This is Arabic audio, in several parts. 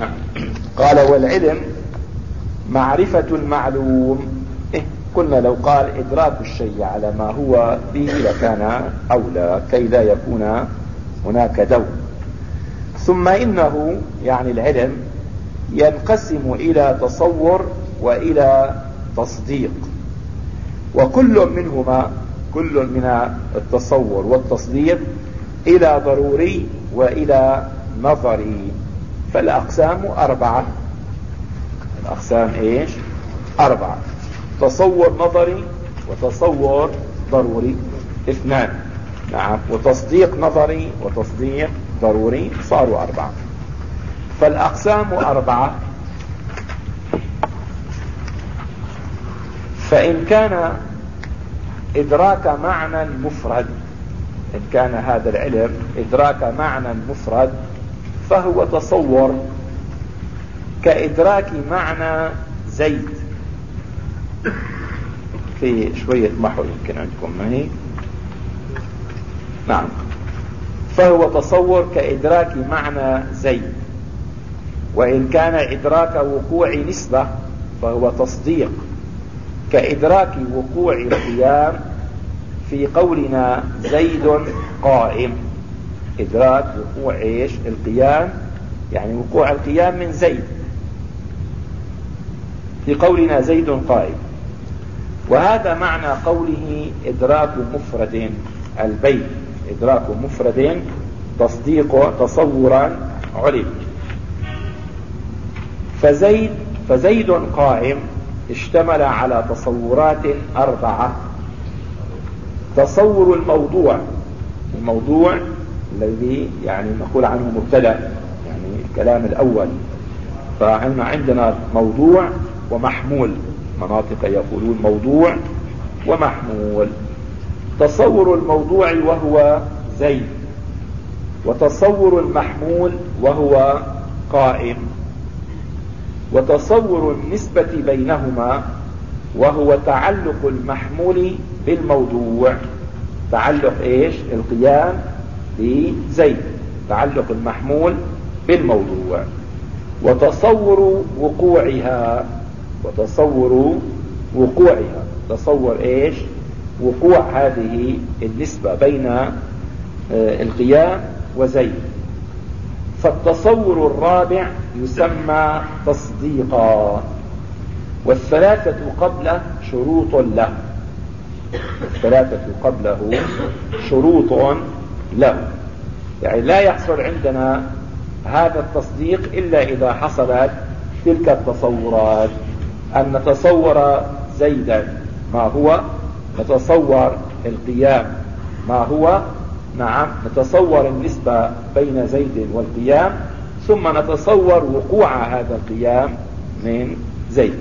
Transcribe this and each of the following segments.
نعم. قال والعلم معرفة المعلوم. إيه قلنا لو قال إدراك الشيء على ما هو به لكان أولى كي لا يكون هناك دور. ثم إنه يعني العلم ينقسم إلى تصور وإلى تصديق. وكل منهما كل من التصور والتصديق إلى ضروري وإلى نظري. فالأقسام أربعة. الأقسام إيش؟ أربعة. تصور نظري وتصور ضروري. اثنان. نعم. وتصديق نظري وتصديق ضروري صاروا أربعة. فالأقسام أربعة. فإن كان إدراك معنى مفرد إن كان هذا العلم إدراك معنى مفرد فهو تصور كإدراك معنى زيد. في شوية محو يمكن عندكم ما هي نعم. فهو تصور كإدراك معنى زيد. وإن كان إدراك وقوع نسبة فهو تصديق. كإدراك وقوع القيام في قولنا زيد قائم. إدراك وقوع إيش؟ القيام. يعني وقوع القيام من زيد. في قولنا زيد قائم وهذا معنى قوله إدراك مفرد البيت. إدراك مفرد تصديق تصورا علم. فزيد فزيد قائم اشتمل على تصورات أربعة. تصور الموضوع. الموضوع الذي يعني نقول عنه مبتدأ يعني الكلام الأول. فعندنا عندنا موضوع ومحمول. مناطق يقولون موضوع ومحمول. تصور الموضوع وهو زيد وتصور المحمول وهو قائم وتصور النسبة بينهما وهو تعلق المحمول بالموضوع. تعلق إيش؟ القيام بزيد تعلق المحمول بالموضوع. وتصور وقوعها وتصور وقوعها. تصور إيش؟ وقوع هذه النسبة بين آه، القيام وزيد. فالتصور الرابع يسمى تصديقا. والثلاثة قبله شروط له. الثلاثة قبله شروط له يعني لا يحصل عندنا هذا التصديق إلا إذا حصلت تلك التصورات. أن نتصور زيدا ما هو؟ نتصور القيام. ما هو؟ نعم نتصور النسبة بين زيد والقيام ثم نتصور وقوع هذا القيام من زيد.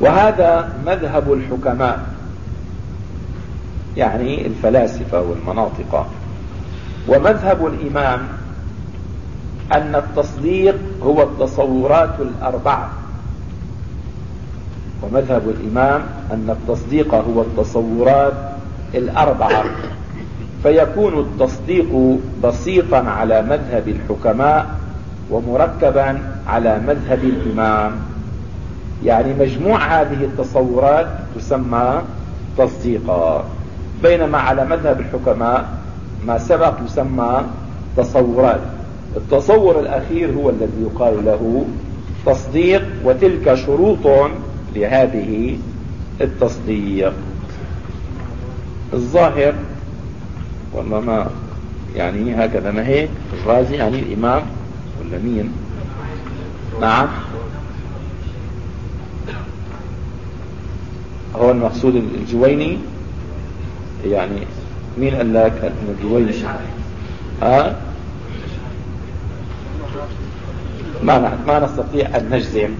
وهذا مذهب الحكماء. يعني الفلاسفة والمناطق. ومذهب الإمام أن التصديق هو التصورات الأربعة. ومذهب الإمام أن التصديق هو التصورات الأربعة. فيكون التصديق بسيطا على مذهب الحكماء ومركبا على مذهب الإمام. يعني مجموع هذه التصورات تسمى تصديقا. بينما على مذهب الحكماء ما سبق يسمى تصورات التصور الأخير هو الذي يقال له تصديق وتلك شروط لهذه التصديق. الظاهر والله ما يعني هكذا ما هيك الرازي يعني الإمام ولا مين؟ نعم. هو المقصود الجويني. يعني مين قال لك ان الجويني ها؟ ما ما نستطيع أن نجزم.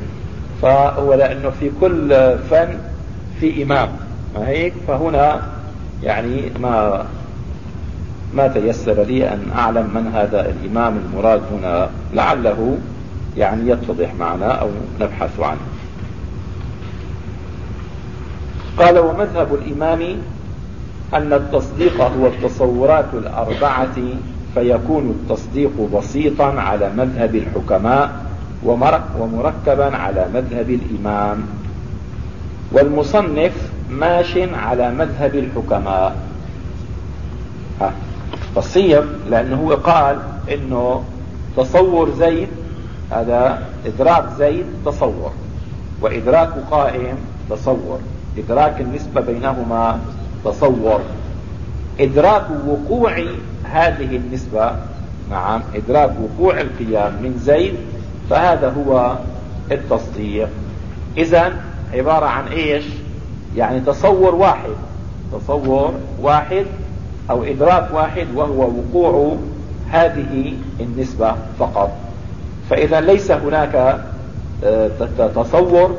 فهو لأنه في كل فن في إمام. ما هيك؟ فهنا يعني ما ما تيسر لي أن أعلم من هذا الإمام المراد هنا. لعله يعني يتضح معنا أو نبحث عنه. قال ومذهب الإمام أن التصديق هو التصورات الأربعة فيكون التصديق بسيطا على مذهب الحكماء ومركبا على مذهب الإمام. والمصنف ماش على مذهب الحكماء. تصيب لأنه هو قال إنه تصور زيد هذا إدراك زيد تصور وإدراك قائم تصور. إدراك النسبة بينهما تصور إدراك وقوع هذه النسبة نعم إدراك وقوع القيام من زيد فهذا هو التصديق. إذا عبارة عن إيش؟ يعني تصور واحد. تصور واحد أو إدراك واحد وهو وقوع هذه النسبة فقط. فإذا ليس هناك آه، تصور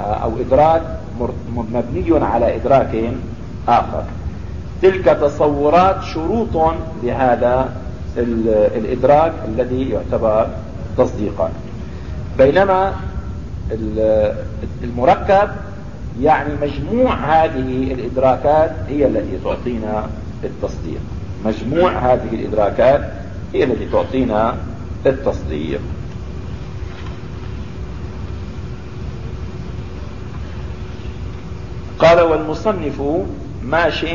آه، أو إدراك مبني على إدراك آخر. تلك تصورات شروط لهذا الإدراك الذي يعتبر تصديقا. بينما المركب يعني مجموع هذه الإدراكات هي التي تعطينا التصديق. مجموع هذه الإدراكات هي التي تعطينا التصديق. قال والمصنف ماش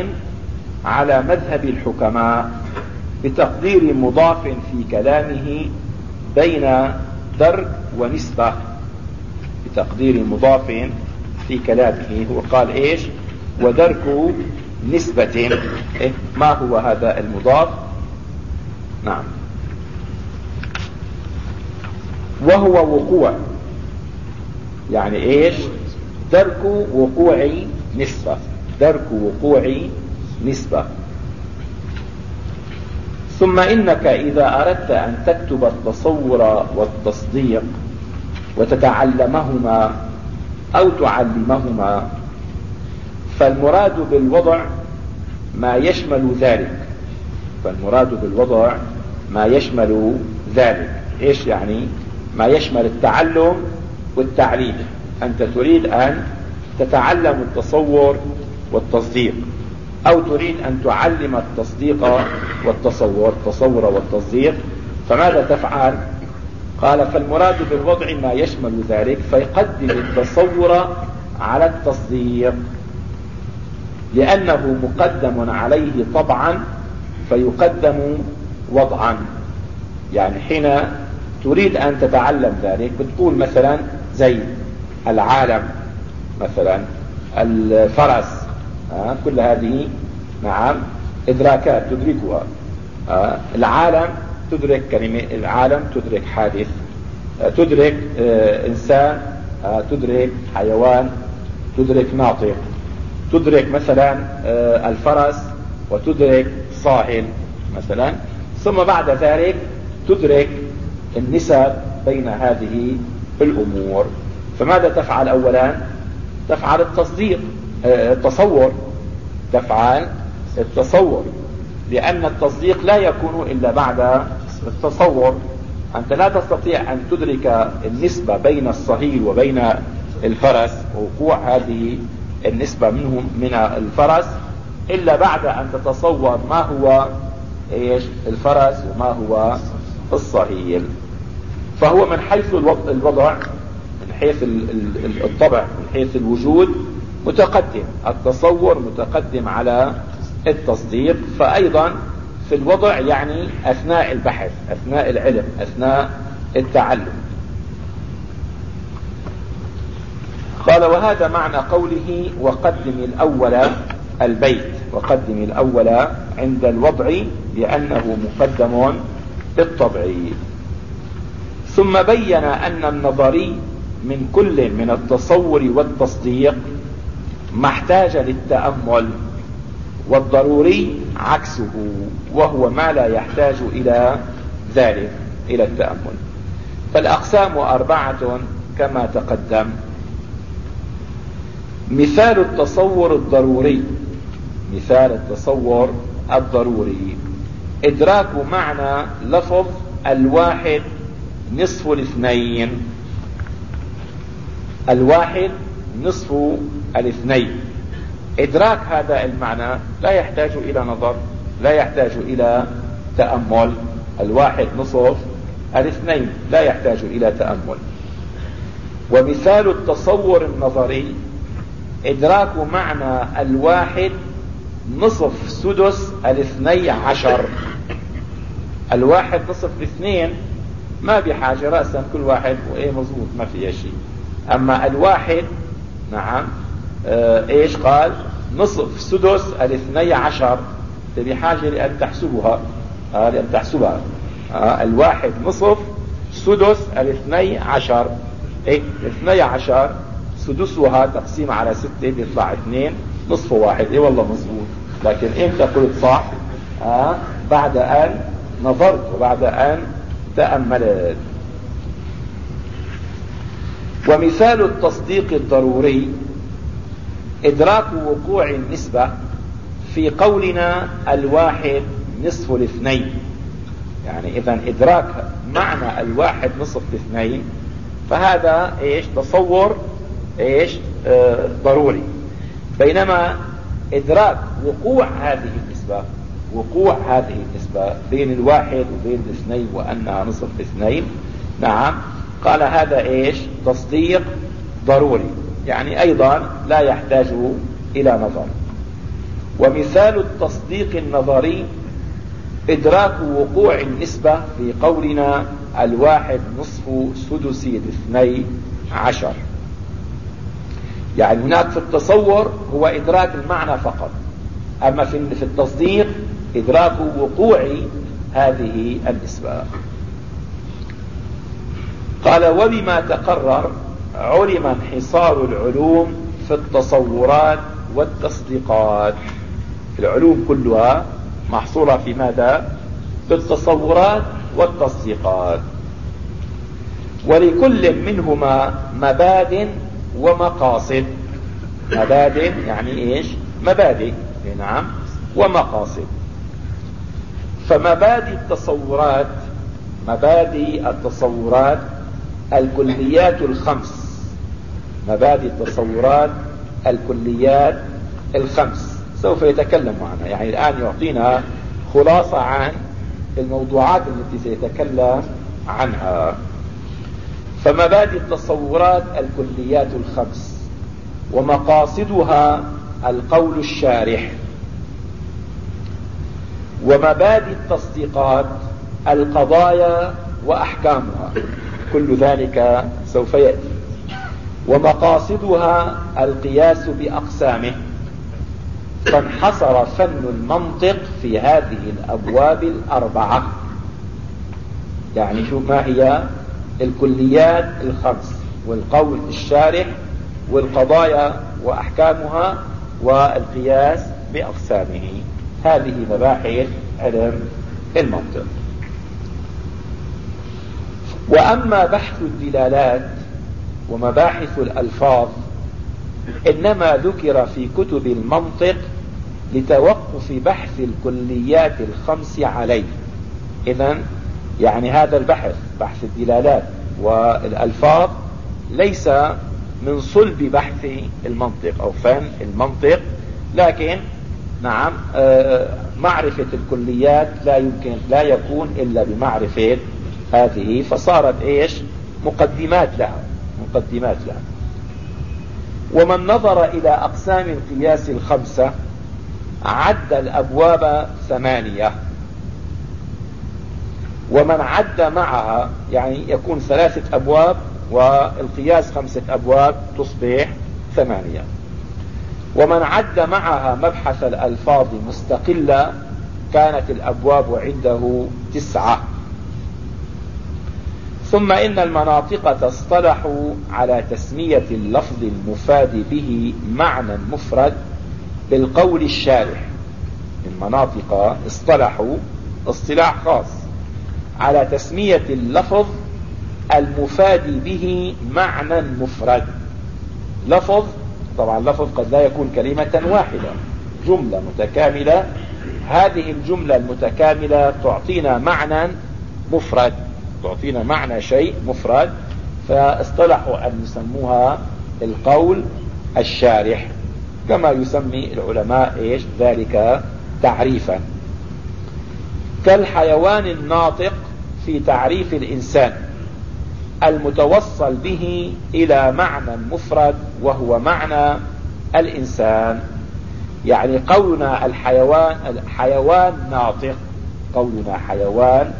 على مذهب الحكماء بتقدير مضاف في كلامه بين درك ونسبة. بتقدير مضاف في كلامه هو قال إيش؟ ودرك نسبة. إيه؟ ما هو هذا المضاف؟ نعم. وهو وقوع. يعني إيش؟ درك وقوع نسبة. درك وقوع نسبة. ثم إنك إذا أردت أن تكتب التصور والتصديق وتتعلمهما أو تعلمهما فالمراد بالوضع ما يشمل ذلك. فالمراد بالوضع ما يشمل ذلك. إيش يعني؟ ما يشمل التعلم والتعليم. أنت تريد أن تتعلم التصور والتصديق. أو تريد أن تعلم التصديق والتصور التصور والتصديق. فماذا تفعل؟ قال فالمراد بالوضع ما يشمل ذلك فيقدم التصور على التصديق. لأنه مقدم عليه طبعا فيقدم وضعا. يعني حين تريد أن تتعلم ذلك بتقول مثلا زي العالم مثلا الفرس. آه كل هذه نعم إدراكات تدركها. آه العالم تدرك كلمة العالم تدرك حادث. آه تدرك آه إنسان آه تدرك حيوان تدرك ناطق. تدرك مثلا آه، الفرس وتدرك صاهل مثلا. ثم بعد ذلك تدرك النسب بين هذه الأمور. فماذا تفعل أولا؟ تفعل التصديق. التصور. تفعل التصور. لأن التصديق لا يكون إلا بعد التصور. أنت لا تستطيع أن تدرك النسبة بين الصهيل وبين الفرس. وقوع هذه النسبة منهم من الفرس. إلا بعد أن تتصور ما هو إيش؟ الفرس وما هو الصهيل. فهو من حيث الوضع من حيث الطبع من حيث الوجود متقدم. التصور متقدم على التصديق. فأيضا في الوضع يعني أثناء البحث أثناء العلم أثناء التعلم. قال وهذا معنى قوله وقدم الأول البيت. وقدم الأول عند الوضع لأنه مقدم بالطبع. ثم بين أن النظري من كل من التصور والتصديق ما احتاج للتأمل والضروري عكسه وهو ما لا يحتاج إلى ذلك إلى التأمل. فالأقسام أربعة كما تقدم. مثال التصور الضروري. مثال التصور الضروري. إدراك معنى لفظ الواحد نصف الاثنين. الواحد نصف الاثنين. إدراك هذا المعنى لا يحتاج إلى نظر لا يحتاج إلى تأمل. الواحد نصف الاثنين لا يحتاج إلى تأمل. ومثال التصور النظري إدراك معنى الواحد نصف سدس الاثني عشر. الواحد نصف الاثنين ما بحاجة رأسا كل واحد وإيه مظبوط ما فيها شيء. أما الواحد نعم آه إيش قال؟ نصف سدس الاثني عشر. بحاجة لأن تحسبها. آه لأن تحسبها. آه الواحد نصف سدس الاثني عشر. إيه؟ الاثني عشر سدسها تقسيم على ستة بيطلع اثنين. نصف واحد. إيه والله مظبوط. لكن إمتى قلت صح؟ آه بعد أن نظرت وبعد أن تأملت. ومثال التصديق الضروري. إدراك وقوع النسبة في قولنا الواحد نصف الاثنين. يعني إذا إدراك معنى الواحد نصف الاثنين فهذا إيش؟ تصور إيش؟ آه ضروري. بينما إدراك وقوع هذه النسبة وقوع هذه النسبة بين الواحد وبين الاثنين وأنها نصف اثنين نعم قال هذا إيش؟ تصديق ضروري. يعني أيضا لا يحتاج إلى نظر. ومثال التصديق النظري إدراك وقوع النسبة في قولنا الواحد نصف سدس الاثني عشر. يعني هناك في التصور هو إدراك المعنى فقط. أما في التصديق إدراك وقوع هذه النسبة. قال وبما تقرر علم انحصار العلوم في التصورات والتصديقات. العلوم كلها محصورة في ماذا؟ في التصورات والتصديقات. ولكل منهما مباد ومقاصد. مباد يعني إيش؟ مبادئ. نعم. ومقاصد. فمبادئ التصورات مبادئ التصورات الكليات الخمس. مبادئ التصورات الكليات الخمس. سوف يتكلم معنا. يعني الآن يعطينا خلاصة عن الموضوعات التي سيتكلم عنها. فمبادئ التصورات الكليات الخمس. ومقاصدها القول الشارح. ومبادئ التصديقات القضايا وأحكامها. كل ذلك سوف يأتي. ومقاصدها القياس بأقسامه. فانحصر فن المنطق في هذه الأبواب الأربعة. يعني شو ما هي الكليات الخمس والقول الشارح والقضايا وأحكامها والقياس بأقسامه. هذه مباحث علم المنطق. وأما بحث الدلالات ومباحث الألفاظ إنما ذكر في كتب المنطق لتوقف بحث الكليات الخمس عليه. إذا يعني هذا البحث بحث الدلالات والألفاظ ليس من صلب بحث المنطق أو فن المنطق لكن نعم آه، معرفة الكليات لا يمكن لا يكون إلا بمعرفة هذه. فصارت إيش؟ مقدمات لها. مقدمات لها ومن نظر إلى أقسام القياس الخمسة عد الأبواب ثمانية. ومن عد معها يعني يكون ثلاثة أبواب والقياس خمسة أبواب تصبح ثمانية. ومن عد معها مبحث الألفاظ مستقلة كانت الأبواب عنده تسعة. ثم إن المناطق اصطلحوا على تسمية اللفظ المفاد به معنى مفرد بالقول الشارح. المناطق اصطلحوا اصطلاح خاص على تسمية اللفظ المفاد به معنى مفرد. لفظ طبعا لفظ قد لا يكون كلمة واحدة جملة متكاملة. هذه الجملة المتكاملة تعطينا معنى مفرد. تعطينا معنى شيء مفرد فاصطلحوا أن يسموها القول الشارح كما يسمي العلماء إيش؟ ذلك تعريفا. كالحيوان الناطق في تعريف الإنسان المتوصل به إلى معنى مفرد وهو معنى الإنسان. يعني قولنا الحيوان الحيوان ناطق قولنا حيوان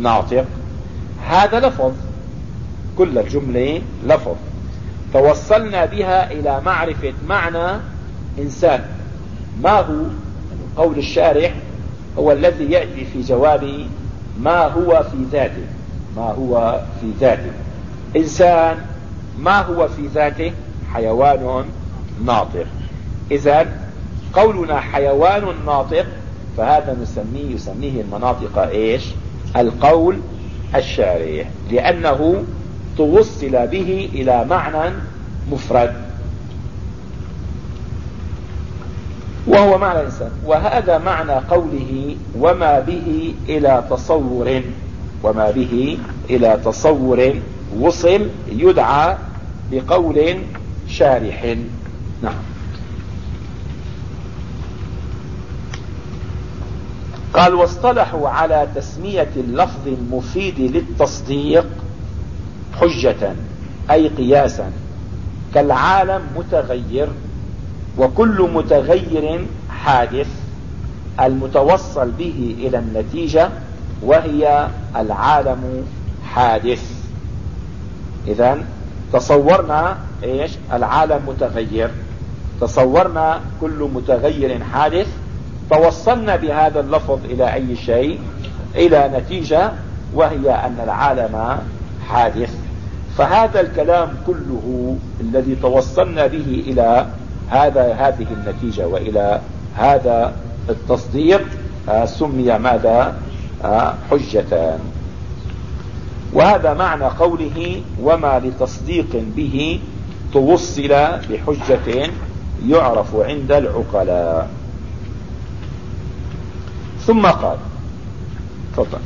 ناطق. هذا لفظ. كل الجملة لفظ. توصلنا بها إلى معرفة معنى إنسان. ما هو؟ قول الشارح هو الذي يأتي في جواب ما هو في ذاته. ما هو في ذاته. إنسان ما هو في ذاته؟ حيوان ناطق. إذا قولنا حيوان ناطق فهذا نسميه يسميه المناطق إيش؟ القول الشارح لأنه توصل به إلى معنى مفرد. وهو معنى الإنسان. وهذا معنى قوله وما به إلى تصور وما به إلى تصور وصل يدعى بقول شارح. نعم. قال واصطلحوا على تسمية اللفظ المفيد للتصديق حجة أي قياسا. كالعالم متغير وكل متغير حادث المتوصل به إلى النتيجة وهي العالم حادث. إذا تصورنا إيش؟ العالم متغير. تصورنا كل متغير حادث توصلنا بهذا اللفظ إلى أي شيء؟ إلى نتيجة وهي أن العالم حادث. فهذا الكلام كله الذي توصلنا به إلى هذا هذه النتيجة وإلى هذا التصديق آه، سمي ماذا؟ آه، حجتان وهذا معنى قوله وما لتصديق به توصل بحجة يعرف عند العقلاء. ثم قال. تفضل.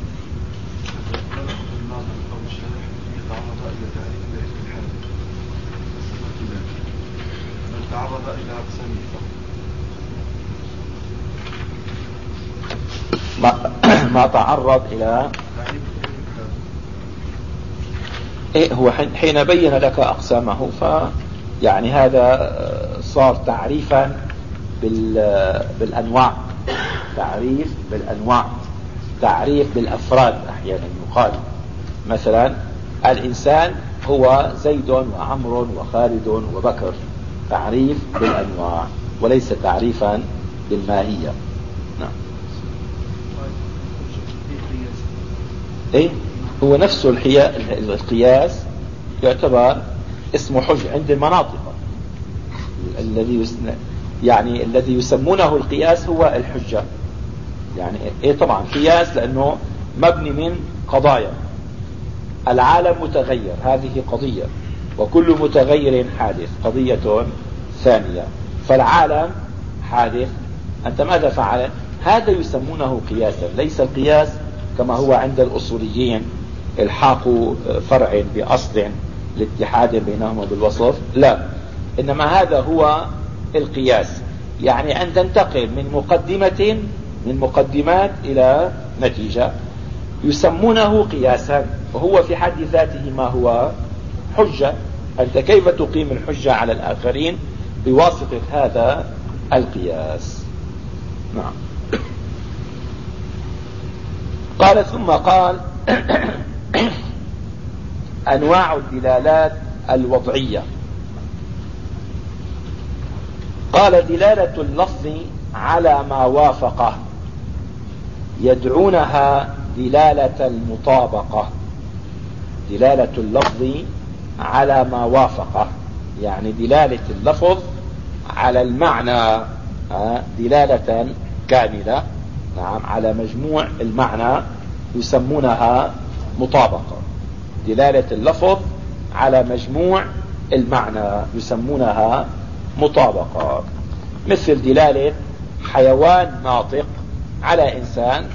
ما, تعرض إلى إيه هو حين بين لك أقسامه ف يعني هذا صار تعريفا بالأنواع. تعريف بالأنواع تعريف بالأفراد أحيانا يقال. مثلا الإنسان هو زيد وعمر وخالد وبكر. تعريف بالأنواع وليس تعريفا بالماهية. نعم. إيه؟ هو نفسه القياس يعتبر اسمه حج عند المناطق. الذي يعني الذي يسمونه القياس هو الحجة. يعني إيه طبعا قياس؟ لأنه مبني من قضايا. العالم متغير هذه قضية. وكل متغير حادث قضية ثانية. فالعالم حادث. أنت ماذا فعلت هذا يسمونه قياسا. ليس القياس كما هو عند الأصوليين إلحاق فرع بأصل لاتحاد بينهما بالوصف لا. إنما هذا هو القياس. يعني أن تنتقل من مقدمة من مقدمات إلى نتيجة. يسمونه قياسا وهو في حد ذاته ما هو حجة. أنت كيف تقيم الحجة على الآخرين بواسطة هذا القياس؟ نعم. قال ثم قال أنواع الدلالات الوضعية. قال دلالة اللفظ على ما وافقه. يدعونها دلالة المطابقة. دلالة اللفظ على ما وافقه. يعني دلالة اللفظ على المعنى آه، دلالة كاملة. نعم على مجموع المعنى يسمونها مطابقة. دلالة اللفظ على مجموع المعنى يسمونها مطابقة مثل دلالة حيوان ناطق على إنسان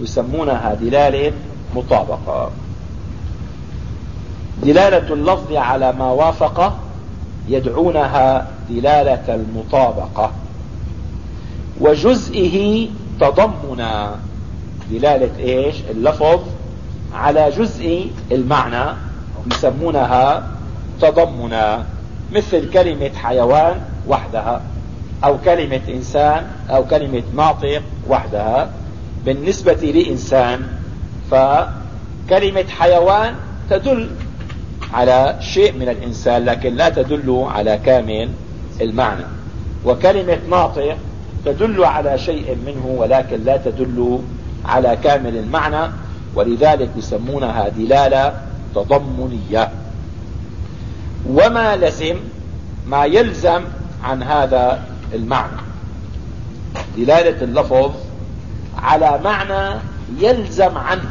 يسمونها دلالة مطابقة دلالة اللفظ على ما وافق يدعونها دلالة المطابقة. وجزئه تضمنا دلالة إيش؟ اللفظ على جزء المعنى يسمونها تضمنا مثل كلمة حيوان وحدها أو كلمة إنسان أو كلمة ناطق وحدها. بالنسبة لإنسان فكلمة حيوان تدل على شيء من الإنسان لكن لا تدل على كامل المعنى. وكلمة ناطق تدل على شيء منه ولكن لا تدل على كامل المعنى. ولذلك يسمونها دلالة تضمنية. وما لزم ما يلزم عن هذا المعنى. دلالة اللفظ على معنى يلزم عنه.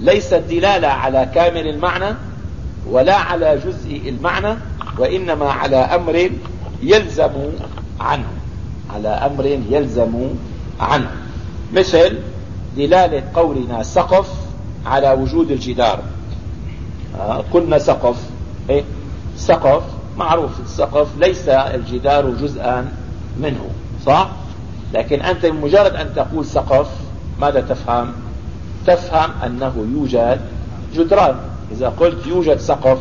ليس الدلالة على كامل المعنى ولا على جزء المعنى وإنما على أمر يلزم عنه. على أمر يلزم عنه. مثل دلالة قولنا سقف على وجود الجدار. آه قلنا سقف. إيه؟ سقف معروف السقف ليس الجدار جزءا منه صح؟ لكن أنت بمجرد أن تقول سقف ماذا تفهم؟ تفهم أنه يوجد جدران. إذا قلت يوجد سقف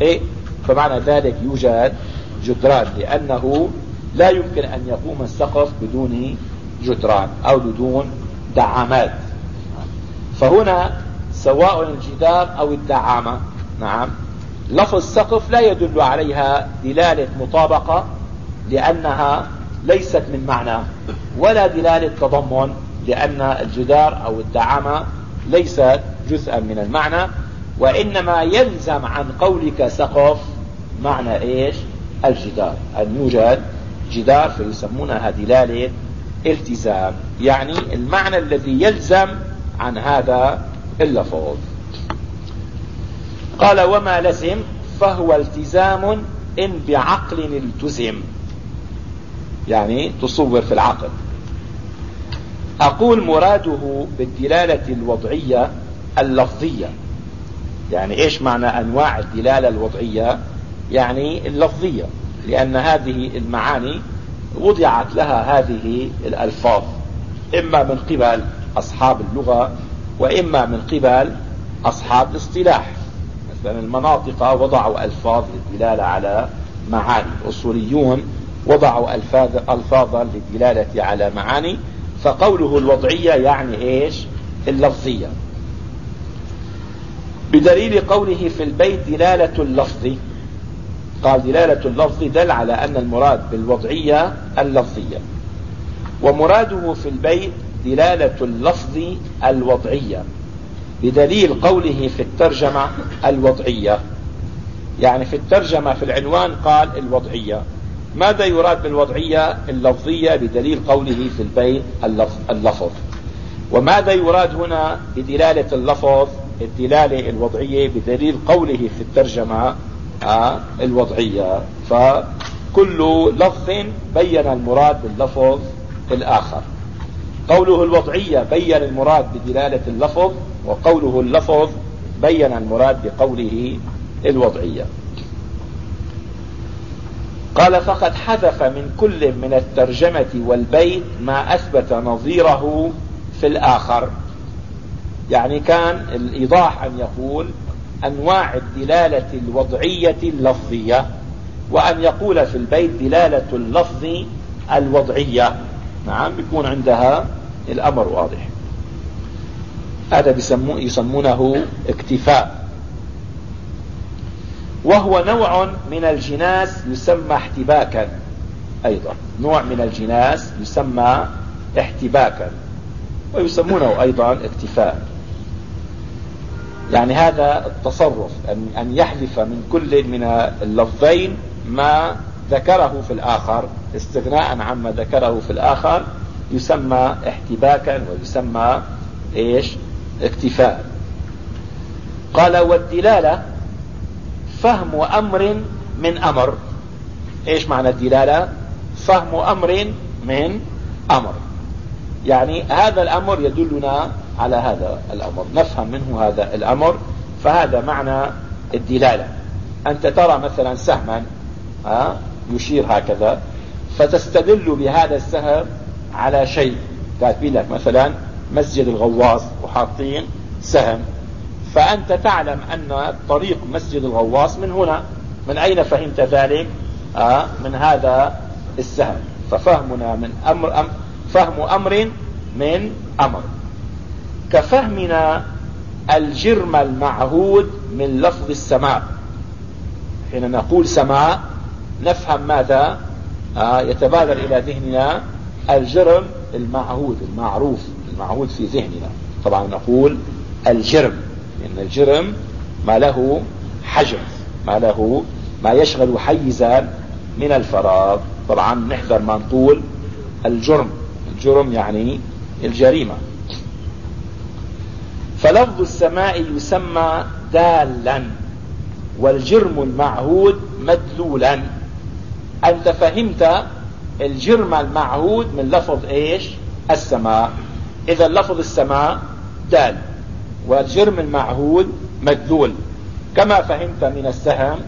إيه؟ فمعنى ذلك يوجد جدران لأنه لا يمكن أن يقوم السقف بدون جدران أو بدون دعامات. فهنا سواء الجدار أو الدعامة نعم لفظ سقف لا يدل عليها دلالة مطابقة لأنها ليست من معنى ولا دلالة تضمن لأن الجدار أو الدعامة ليست جزءا من المعنى وإنما يلزم عن قولك سقف معنى إيش؟ الجدار. أن يوجد جدار فيسمونها دلالة التزام يعني المعنى الذي يلزم عن هذا اللفظ. قال وما لزم؟ فهو التزام إن بعقل التزم. يعني تصور في العقل. أقول مراده بالدلالة الوضعية اللفظية. يعني إيش معنى أنواع الدلالة الوضعية؟ يعني اللفظية. لأن هذه المعاني وضعت لها هذه الألفاظ. إما من قبل أصحاب اللغة وإما من قبل أصحاب الاصطلاح. مثلا المناطق وضعوا ألفاظ للدلالة على معاني. الأصوليون وضعوا ألفاظ ألفاظا للدلالة على معاني. فقوله الوضعية يعني إيش؟ اللفظية. بدليل قوله في البيت دلالة اللفظ. قال دلالة اللفظ دل على أن المراد بالوضعية اللفظية. ومراده في البيت دلالة اللفظ الوضعية. بدليل قوله في الترجمة الوضعية. يعني في الترجمة في العنوان قال الوضعية. ماذا يراد بالوضعية؟ اللفظية بدليل قوله في البيت اللفظ. وماذا يراد هنا بدلالة اللفظ؟ الدلالة الوضعية بدليل قوله في الترجمة آه، الوضعية. فكل لفظ بين المراد باللفظ الآخر. قوله الوضعية بين المراد بدلالة اللفظ وقوله اللفظ بين المراد بقوله الوضعية. قال فقد حذف من كل من الترجمة والبيت ما أثبت نظيره في الآخر. يعني كان الإيضاح أن يقول أنواع الدلالة الوضعية اللفظية وأن يقول في البيت دلالة اللفظ الوضعية. نعم بيكون عندها الأمر واضح. هذا يسمونه اكتفاء. وهو نوع من الجناس يسمى احتباكا أيضا. نوع من الجناس يسمى احتباكا. ويسمونه أيضا اكتفاء. يعني هذا التصرف أن يحذف من كل من اللفظين ما ذكره في الآخر استغناء عما ذكره في الآخر يسمى احتباكا ويسمى إيش؟ اكتفاء. قال والدلالة فهم أمر من أمر. إيش معنى الدلالة؟ فهم أمر من أمر. يعني هذا الأمر يدلنا على هذا الأمر. نفهم منه هذا الأمر فهذا معنى الدلالة. أنت ترى مثلا سهما يشير هكذا. فتستدل بهذا السهم على شيء. كاتبين لك مثلا مسجد الغواص وحاطين سهم. فأنت تعلم أن طريق مسجد الغواص من هنا. من أين فهمت ذلك؟ آه من هذا السهم. ففهمنا من أمر أم فهم أمر من أمر. كفهمنا الجرم المعهود من لفظ السماء. حين نقول سماء نفهم ماذا؟ آه يتبادر إلى ذهننا الجرم المعهود المعروف المعهود في ذهننا. طبعا نقول الجرم لأن الجرم ما له حجم ما له ما يشغل حيزا من الفراغ. طبعا نحذر ما نقول الجرم. الجرم يعني الجريمة. فلفظ السماء يسمى دالا والجرم المعهود مدلولا. أنت فهمت الجرم المعهود من لفظ إيش؟ السماء. إذا لفظ السماء دال والجرم المعهود مدلول كما فهمت من السهم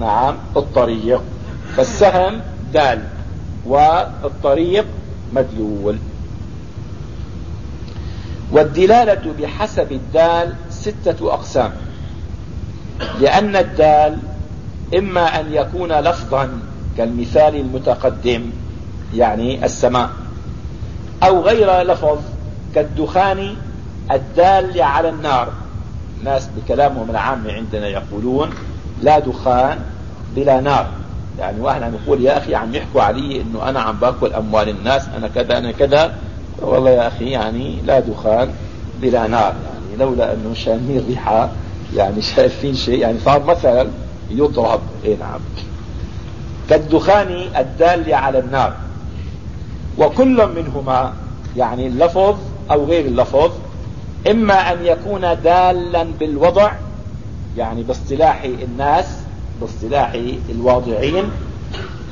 نعم الطريق. فالسهم دال والطريق مدلول والدلالة بحسب الدال ستة أقسام. لأن الدال إما أن يكون لفظا كالمثال المتقدم يعني السماء. أو غير لفظ كالدخان الدال على النار. الناس بكلامهم العام عندنا يقولون لا دخان بلا نار. يعني واحد عم يقول يا أخي عم يحكوا علي إنه أنا عم باكل أموال الناس أنا كذا أنا كذا. والله يا أخي يعني لا دخان بلا نار. يعني لولا أنه شامين ريحة يعني شايفين شيء يعني صار مثلا يضرب. اي نعم. كالدخان الدال على النار. وكل منهما يعني اللفظ أو غير اللفظ إما أن يكون دالا بالوضع يعني باصطلاح الناس باصطلاح الواضعين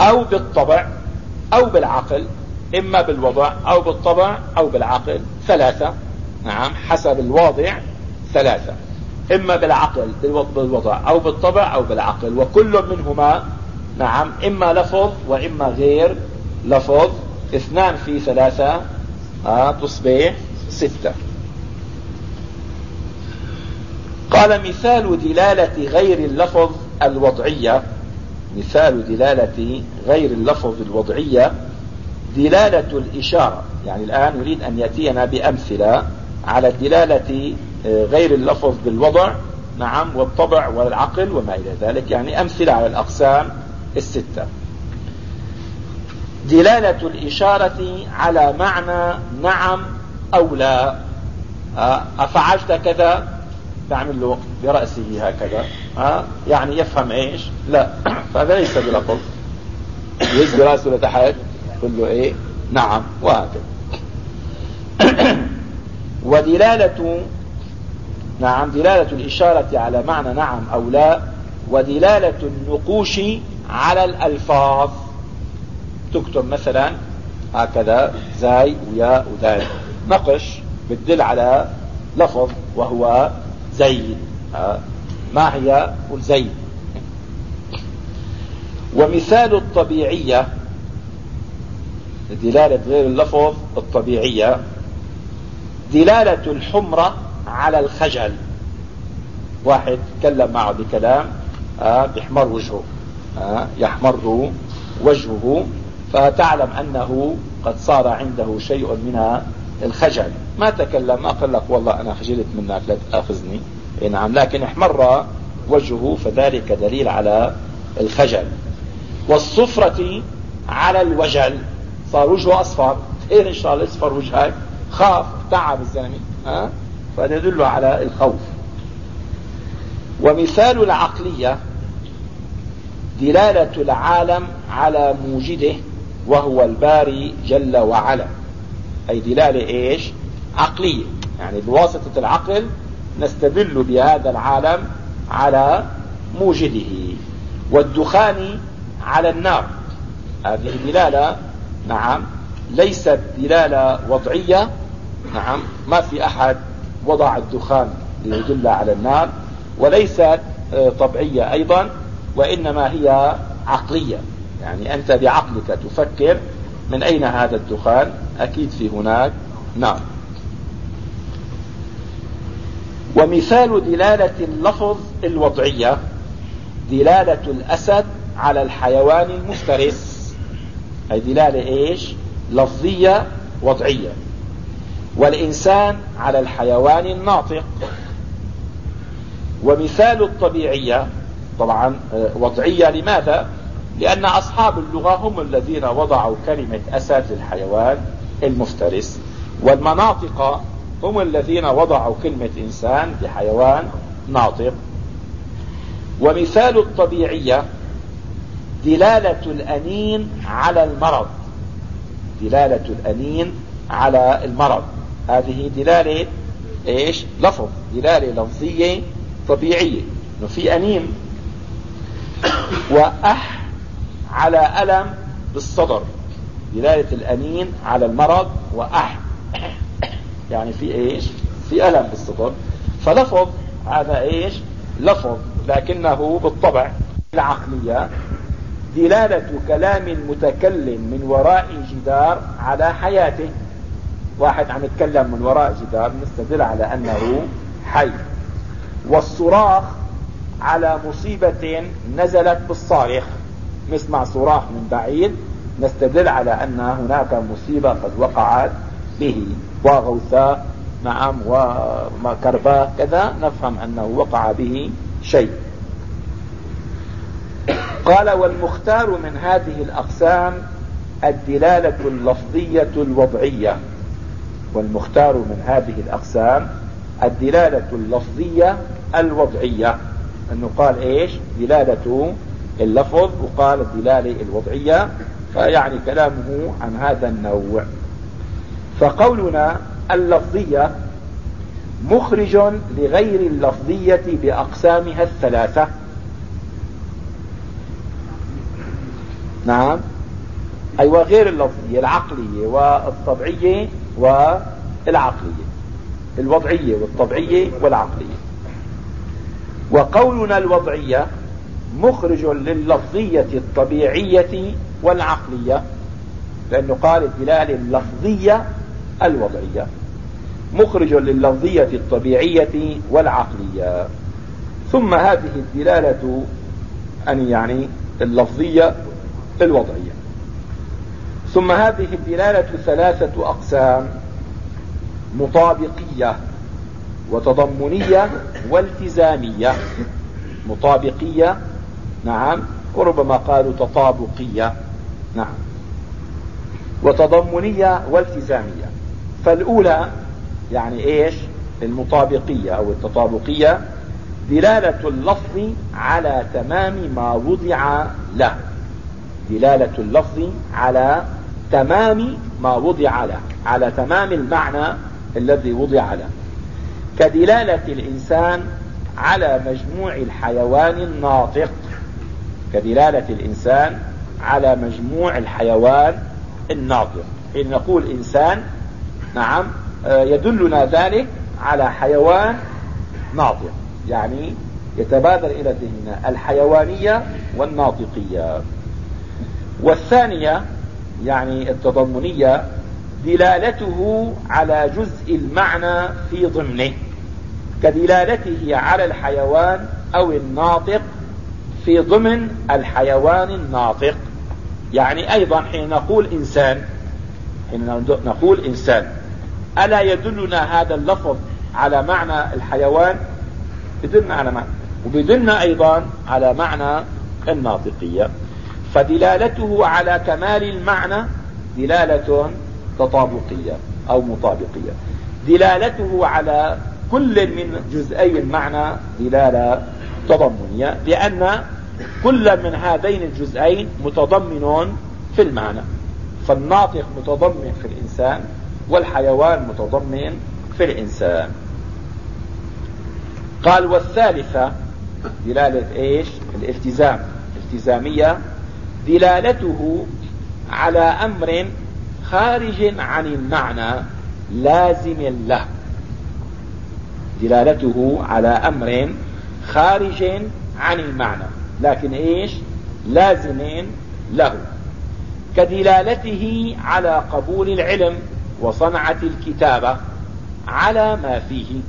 أو بالطبع أو بالعقل إما بالوضع أو بالطبع أو بالعقل ثلاثة. نعم حسب الواضع ثلاثة. إما بالعقل بالوضع أو بالطبع أو بالعقل. وكل منهما نعم إما لفظ وإما غير لفظ اثنان في ثلاثة آه تصبح ستة. قال مثال دلالة غير اللفظ الوضعية. مثال دلالة غير اللفظ الوضعية دلالة الإشارة. يعني الآن نريد أن يأتينا بأمثلة على دلالة آه، غير اللفظ بالوضع نعم والطبع والعقل وما إلى ذلك. يعني أمثلة على الأقسام الستة. دلالة الإشارة على معنى نعم أو لا. آه، أفعلت كذا؟ تعمل له برأسه هكذا. ها يعني يفهم إيش؟ لا. فهذا ليس بلفظ يهز برأسه لتحت يقول له إيه؟ نعم. وهكذا. ودلالة نعم دلالة الإشارة على معنى نعم أو لا ودلالة النقوش على الألفاظ. تكتب مثلا هكذا زاي ويا ودال نقش بتدل على لفظ وهو زيد. ما هي؟ قل زيد. ومثال الطبيعية دلالة غير اللفظ الطبيعية. دلالة الحمرة على الخجل. واحد تكلم معه بكلام بيحمر وجهه. يحمر وجهه فتعلم أنه قد صار عنده شيء من الخجل. ما تكلم ما قال لك والله أنا خجلت منك لا تأخذني. نعم لكن احمر وجهه فذلك دليل على الخجل. والصفرة على الوجل صار وجهه أصفر. خير إن شاء الله اصفر وجهك. خاف تعب الزلمة فهذا يدل على الخوف. ومثال العقلية دلالة العالم على موجده وهو الباري جل وعلا. أي دلالة إيش؟ عقلية. يعني بواسطة العقل نستدل بهذا العالم على موجده. والدخان على النار. هذه دلالة نعم. ليست دلالة وضعية نعم. ما في أحد وضع الدخان ليدل على النار. وليست آه، طبيعية أيضا. وإنما هي عقلية. يعني أنت بعقلك تفكر من أين هذا الدخان؟ أكيد في هناك. نار ومثال دلالة اللفظ الوضعية دلالة الأسد على الحيوان المفترس. أي دلالة إيش؟ لفظية وضعية. والإنسان على الحيوان الناطق. ومثال الطبيعية طبعا آه، وضعية. لماذا؟ لأن أصحاب اللغة هم الذين وضعوا كلمة أسد للحيوان المفترس والمناطق هم الذين وضعوا كلمة إنسان لحيوان ناطق. ومثال الطبيعية دلالة الأنين على المرض. دلالة الأنين على المرض. هذه دلالة إيش؟ لفظ دلالة لفظية طبيعية. إنه في أنين وأح على ألم بالصدر. دلالة الأنين على المرض وأح. يعني في إيش؟ في ألم بالصدر. فلفظ هذا إيش؟ لفظ لكنه بالطبع العقلية. دلالة كلام المتكلم من وراء جدار على حياته. واحد عم يتكلم من وراء جدار نستدل على أنه حي. والصراخ على مصيبة نزلت بالصارخ. نسمع صراخ من بعيد نستدل على أن هناك مصيبة قد وقعت به. وغوثاء نعم وكرباء كذا نفهم أنه وقع به شيء. قال والمختار من هذه الأقسام الدلالة اللفظية الوضعية. والمختار من هذه الأقسام الدلالة اللفظية الوضعية. أنه قال إيش؟ دلالة اللفظ وقال الدلالة الوضعية فيعني كلامه عن هذا النوع. فقولنا اللفظية مخرج لغير اللفظية بأقسامها الثلاثة. نعم. أيوة غير اللفظية العقلية والطبيعية والعقلية. الوضعية والطبيعية والعقلية. وقولنا الوضعية مخرج لللفظية الطبيعية والعقلية لأنه قال الدلالة اللفظية الوضعية مخرج لللفظية الطبيعية والعقلية. ثم هذه الدلالة أن يعني اللفظية الوضعية. ثم هذه الدلالة ثلاثة أقسام مطابقية. وتضمنية والتزامية. مطابقية. نعم. وربما قالوا تطابقية. نعم. وتضمنية والتزامية. فالأولى يعني إيش؟ المطابقية أو التطابقية دلالة اللفظ على تمام ما وضع له. دلالة اللفظ على تمام ما وضع له. على تمام المعنى الذي وضع له. كدلالة الإنسان على مجموع الحيوان الناطق. كدلالة الإنسان على مجموع الحيوان الناطق. حين نقول إنسان نعم آه، يدلنا ذلك على حيوان ناطق. يعني يتبادر إلى ذهننا الحيوانية والناطقية. والثانية يعني التضمنية دلالته على جزء المعنى في ضمنه. كدلالته على الحيوان أو الناطق في ضمن الحيوان الناطق. يعني أيضا حين نقول إنسان حين نقول إنسان ألا يدلنا هذا اللفظ على معنى الحيوان؟ يدلنا على معنى. وبيدلنا أيضا على معنى الناطقية. فدلالته على كمال المعنى دلالة تطابقية أو مطابقية. دلالته على كل من جزئي المعنى دلالة تضمنية لأن كل من هذين الجزئين متضمن في المعنى. فالناطق متضمن في الإنسان والحيوان متضمن في الإنسان. قال والثالثة دلالة إيش؟ الالتزام. التزامية دلالته على أمر خارج عن المعنى لازم له. دلالته على أمر خارج عن المعنى لكن إيش؟ لازم له. كدلالته على قبول العلم وصنعة الكتابة على ما فيه.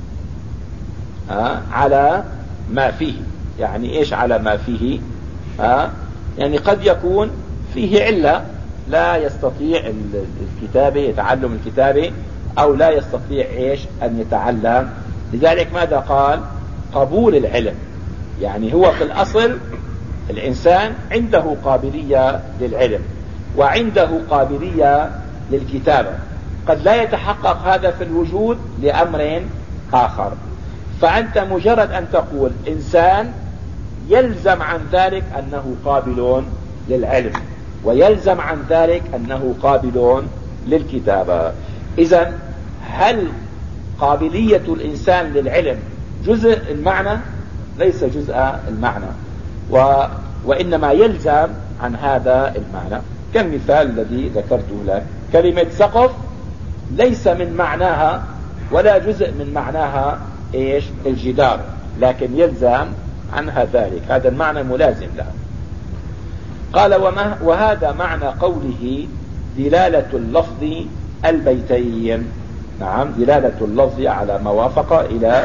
على ما فيه. يعني إيش على ما فيه؟ يعني قد يكون فيه علة لا يستطيع الكتابة يتعلم الكتابة أو لا يستطيع إيش؟ أن يتعلم لذلك ماذا قال؟ قبول العلم. يعني هو في الأصل الإنسان عنده قابلية للعلم وعنده قابلية للكتابة. قد لا يتحقق هذا في الوجود لأمر آخر. فأنت مجرد أن تقول إنسان يلزم عن ذلك أنه قابل للعلم ويلزم عن ذلك أنه قابل للكتابة. اذا هل قابلية الإنسان للعلم جزء المعنى ليس جزء المعنى. و وإنما يلزم عن هذا المعنى. كالمثال الذي ذكرته لك. كلمة سقف ليس من معناها ولا جزء من معناها إيش؟ الجدار. لكن يلزم عنها ذلك. هذا المعنى ملازم لها قال وما وهذا معنى قوله دلالة اللفظ البيتين نعم دلالة اللفظ على ما وافق إلى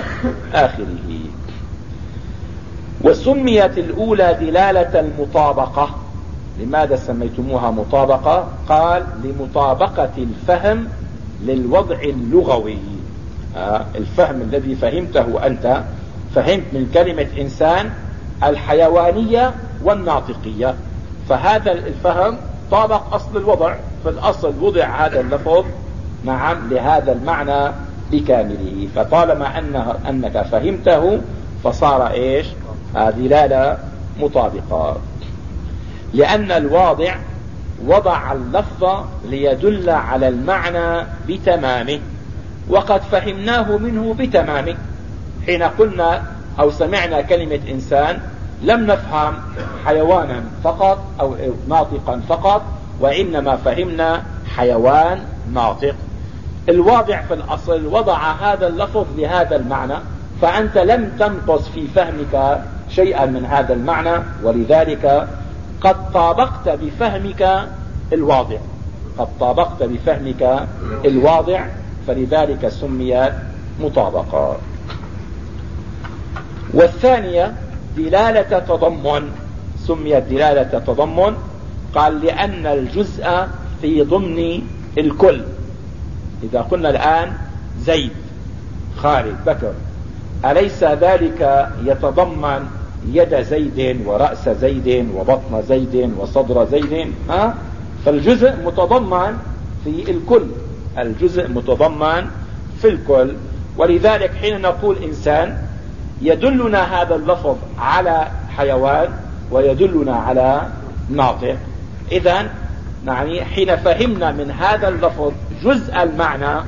آخره. وسميت الأولى دلالة المطابقة. لماذا سميتموها مطابقة؟ قال لمطابقة الفهم للوضع اللغوي. آه الفهم الذي فهمته أنت فهمت من كلمة إنسان الحيوانية والناطقية. فهذا الفهم طابق أصل الوضع في الأصل وضع هذا اللفظ نعم لهذا المعنى بكامله. فطالما أنه أنك فهمته فصار إيش؟ دلالة مطابقة. لأن الواضع وضع اللفظ ليدل على المعنى بتمامه. وقد فهمناه منه بتمامه. حين قلنا أو سمعنا كلمة إنسان لم نفهم حيوانا فقط أو ناطقا فقط وإنما فهمنا حيوان ناطق. الواضع في الأصل وضع هذا اللفظ لهذا المعنى فأنت لم تنقص في فهمك شيئا من هذا المعنى ولذلك قد طابقت بفهمك الواضع. قد طابقت بفهمك الواضع فلذلك سميت مطابقة والثانية دلالة تضمن. سميت دلالة تضمن قال لأن الجزء في ضمن الكل. إذا قلنا الآن زيد خالد بكر أليس ذلك يتضمن يد زيد ورأس زيد وبطن زيد وصدر زيد؟ ها؟ فالجزء متضمن في الكل الجزء متضمن في الكل. ولذلك حين نقول إنسان يدلنا هذا اللفظ على حيوان ويدلنا على ناطق. إذا يعني حين فهمنا من هذا اللفظ جزء المعنى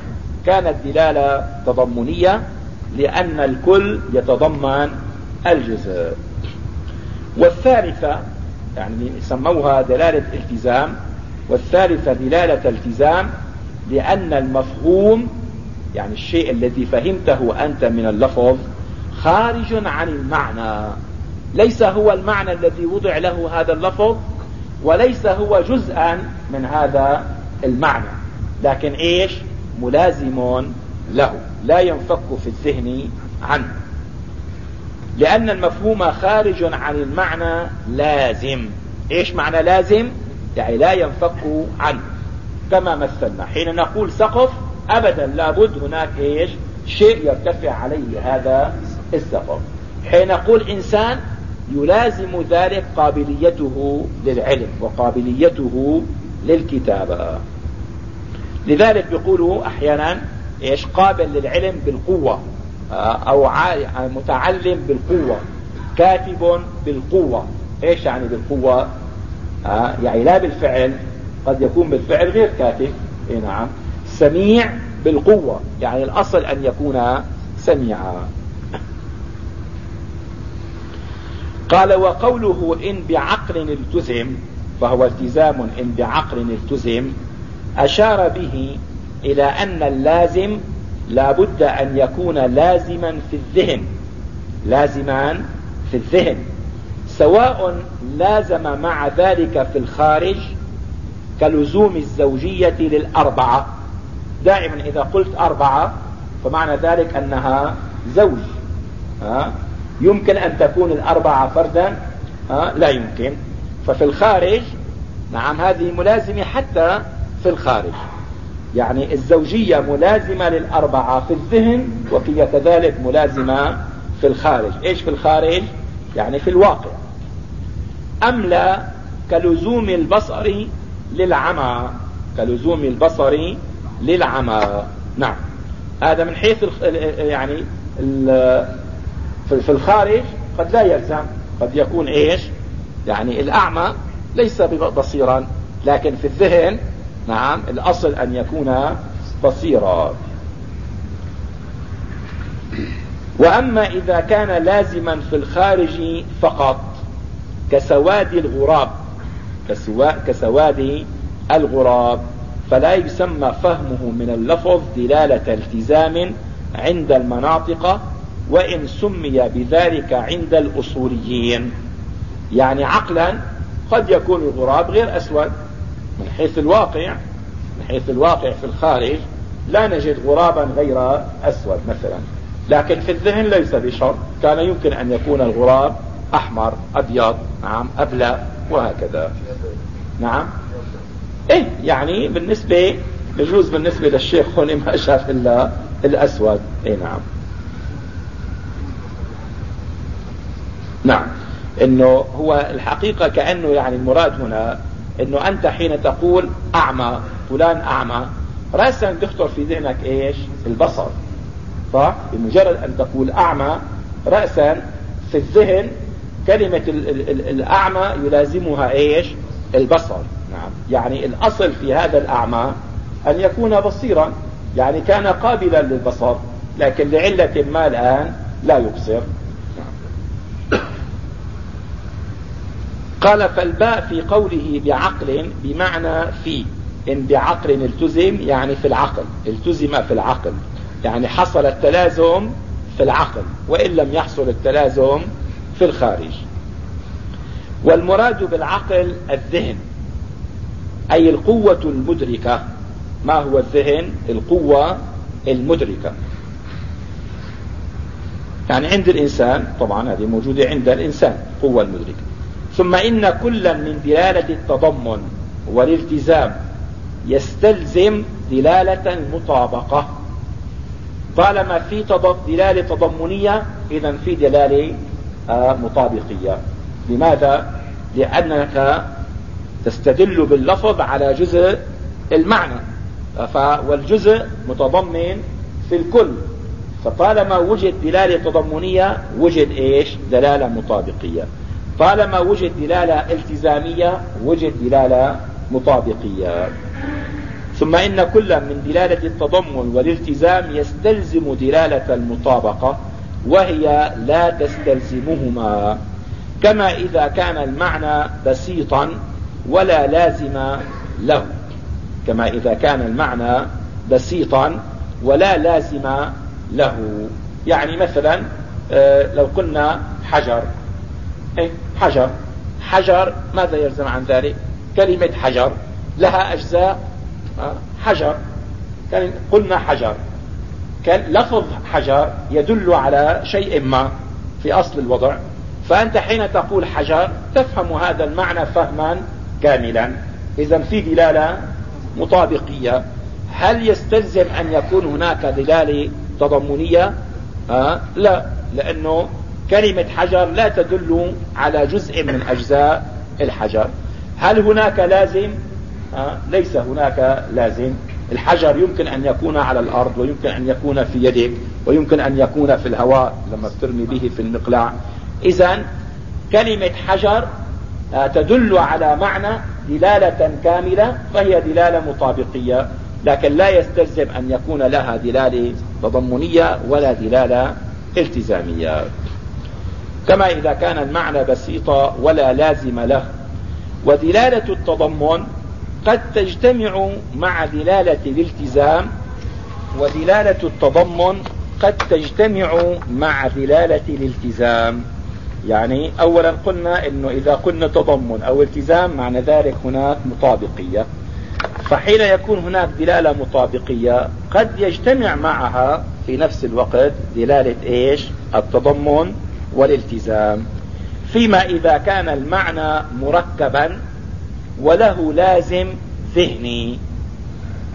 كانت دلالة تضمنية لأن الكل يتضمن الجزء. والثالثة يعني سموها دلالة التزام والثالثة دلالة التزام لأن المفهوم يعني الشيء الذي فهمته أنت من اللفظ خارج عن المعنى. ليس هو المعنى الذي وضع له هذا اللفظ وليس هو جزءا من هذا المعنى. لكن إيش؟ ملازم له لا ينفك في الذهن عنه. لأن المفهوم خارج عن المعنى لازم. إيش معنى لازم؟ يعني لا ينفك عنه. كما مثلنا حين نقول سقف ابدا لابد هناك إيش؟ شيء يرتفع عليه هذا السقف. حين نقول إنسان يلازم ذلك قابليته للعلم وقابليته للكتابة. لذلك بيقولوا أحيانا إيش قابل للعلم بالقوة أو متعلم بالقوة كاتب بالقوة. إيش يعني بالقوة؟ آه يعني لا بالفعل قد يكون بالفعل غير كاتب. إي نعم. سميع بالقوة يعني الأصل أن يكون سميعا. قال وقوله إن بعقل التزم فهو التزام إن بعقل التزم أشار به إلى أن اللازم لا بد أن يكون لازما في الذهن لازما في الذهن. سواء لازم مع ذلك في الخارج كلزوم الزوجية للأربعة. دائما إذا قلت أربعة فمعنى ذلك أنها زوج. ها؟ يمكن أن تكون الأربعة فردا؟ ها؟ لا يمكن. ففي الخارج نعم هذه ملازمة حتى في الخارج. يعني الزوجية ملازمة للأربعة في الذهن وهي كذلك ملازمة في الخارج. إيش في الخارج؟ يعني في الواقع. أم لا؟ كلزوم البصر للعمى. كلزوم البصر للعمى. نعم. هذا من حيث يعني في الخارج قد لا يلزم. قد يكون إيش؟ يعني الأعمى ليس بصيرا. لكن في الذهن نعم الأصل أن يكون بصيرا. وأما إذا كان لازما في الخارج فقط كسواد الغراب كسواد الغراب فلا يسمى فهمه من اللفظ دلالة التزام عند المناطق وإن سمي بذلك عند الأصوليين. يعني عقلا قد يكون الغراب غير أسود. من حيث الواقع من حيث الواقع في الخارج لا نجد غرابا غير أسود مثلا. لكن في الذهن ليس بشرط كان يمكن أن يكون الغراب أحمر أبيض نعم أبلى وهكذا. نعم. إيه يعني بالنسبة يجوز بالنسبة للشيخ هون ما شاف إلا الأسود. إيه نعم. نعم. إنه هو الحقيقة كأنه يعني المراد هنا إنه أنت حين تقول أعمى فلان أعمى. راسا تخطر في ذهنك إيش؟ البصر. صح بمجرد أن تقول أعمى رأسا في الذهن كلمة الأعمى يلازمها إيش؟ البصر. نعم. يعني الأصل في هذا الأعمى أن يكون بصيرا. يعني كان قابلا للبصر لكن لعلة ما الآن لا يبصر. قال فالباء في قوله بعقل بمعنى في إن بعقل التزم يعني في العقل التزم في العقل يعني حصل التلازم في العقل وإن لم يحصل التلازم في الخارج. والمراد بالعقل الذهن أي القوة المدركة. ما هو الذهن؟ القوة المدركة. يعني عند الإنسان طبعا هذه موجودة عند الإنسان قوة المدركة. ثم إن كلا من دلالة التضمن والالتزام يستلزم دلالة المطابقة. طالما في دلالة تضمنية إذا في دلالة آه، مطابقية. لماذا؟ لأنك تستدل باللفظ على جزء المعنى. والجزء متضمن في الكل. فطالما وجد دلالة تضمنية وجد إيش؟ دلالة مطابقية. طالما وجد دلالة التزامية وجد دلالة مطابقية. ثم إن كل من دلالة التضمن والالتزام يستلزم دلالة المطابقة وهي لا تستلزمهما. كما إذا كان المعنى بسيطا ولا لازم له. كما إذا كان المعنى بسيطا ولا لازم له. يعني مثلا آه، لو قلنا حجر إيه؟ حجر. حجر ماذا يلزم عن ذلك؟ كلمة حجر. لها أجزاء. آه، حجر. قلنا حجر. لفظ حجر يدل على شيء ما في أصل الوضع. فأنت حين تقول حجر تفهم هذا المعنى فهما كاملا. إذا في دلالة مطابقية. هل يستلزم أن يكون هناك دلالة تضمنية؟ آه لا. لأنه كلمة حجر لا تدل على جزء من أجزاء الحجر. هل هناك لازم؟ آه ليس هناك لازم. الحجر يمكن أن يكون على الأرض ويمكن أن يكون في يدك ويمكن أن يكون في الهواء لما ترمي به في المقلاع. إذا كلمة حجر آه، تدل على معنى دلالة كاملة فهي دلالة مطابقية. لكن لا يستلزم أن يكون لها دلالة تضمنية ولا دلالة التزامية. كما إذا كان المعنى بسيطا ولا لازم له. ودلالة التضمن قد تجتمع مع دلالة الالتزام ودلالة التضمن قد تجتمع مع دلالة الالتزام. يعني اولا قلنا إنه إذا قلنا تضمن أو التزام معنى ذلك هناك مطابقية. فحين يكون هناك دلالة مطابقية قد يجتمع معها في نفس الوقت دلالة إيش؟ التضمن والالتزام. فيما إذا كان المعنى مركبا وله لازم ذهني.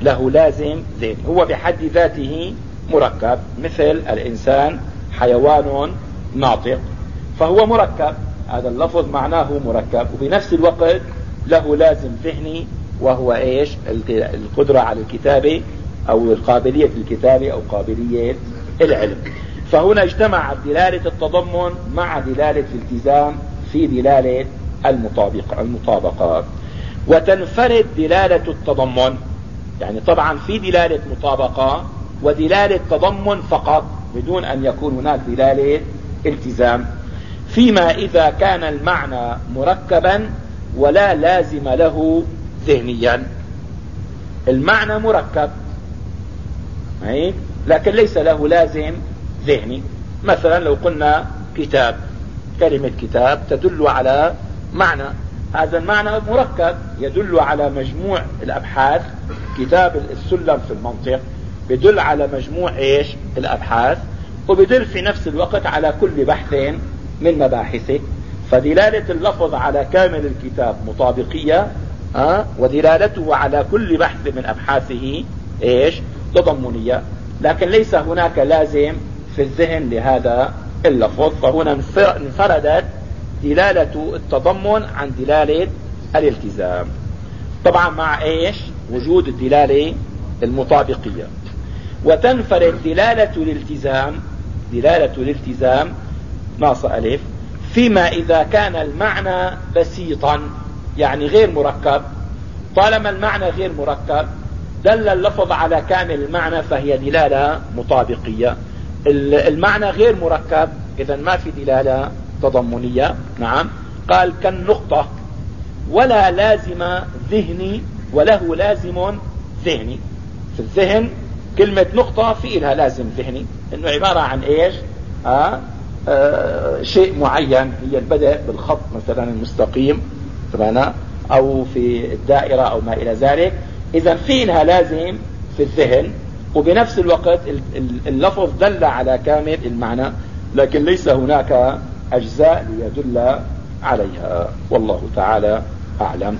له لازم ذهني هو بحد ذاته مركب. مثل الإنسان حيوان ناطق. فهو مركب. هذا اللفظ معناه مركب. وبنفس الوقت له لازم ذهني وهو إيش؟ القدرة على الكتابة أو القابلية الكتابة أو قابلية العلم. فهنا اجتمع دلالة التضمن مع دلالة الالتزام في دلالة المطابقة المطابقات. وتنفرد دلالة التضمن. يعني طبعا في دلالة مطابقة ودلالة تضمن فقط بدون أن يكون هناك دلالة التزام. فيما إذا كان المعنى مركبا ولا لازم له ذهنيا. المعنى مركب. لكن ليس له لازم ذهني. مثلا لو قلنا كتاب كلمة كتاب تدل على معنى. هذا المعنى مركب يدل على مجموع الأبحاث. كتاب السلم في المنطق بدل على مجموع إيش؟ الأبحاث. وبدل في نفس الوقت على كل بحث من مباحثه. فدلالة اللفظ على كامل الكتاب مطابقية أه؟ ودلالته على كل بحث من أبحاثه إيش؟ تضمنية. لكن ليس هناك لازم في الذهن لهذا اللفظ فهنا انفردت دلالة التضمن عن دلالة الالتزام. طبعا مع إيش؟ وجود الدلالة المطابقية. وتنفرد دلالة الالتزام دلالة الالتزام ناص ألف فيما إذا كان المعنى بسيطا يعني غير مركب. طالما المعنى غير مركب دل اللفظ على كامل المعنى فهي دلالة مطابقية. المعنى غير مركب. اذا ما في دلالة تضمنية. نعم. قال كالنقطة. ولا لازم ذهني وله لازم ذهني. في الذهن كلمة نقطة في لها لازم ذهني. إنه عبارة عن إيش؟ آه آه شيء معين. هي البدء بالخط مثلا المستقيم. أو في الدائرة أو ما إلى ذلك. اذا في لها لازم في الذهن. وبنفس الوقت اللفظ دل على كامل المعنى لكن ليس هناك أجزاء ليدل عليها. والله تعالى أعلم.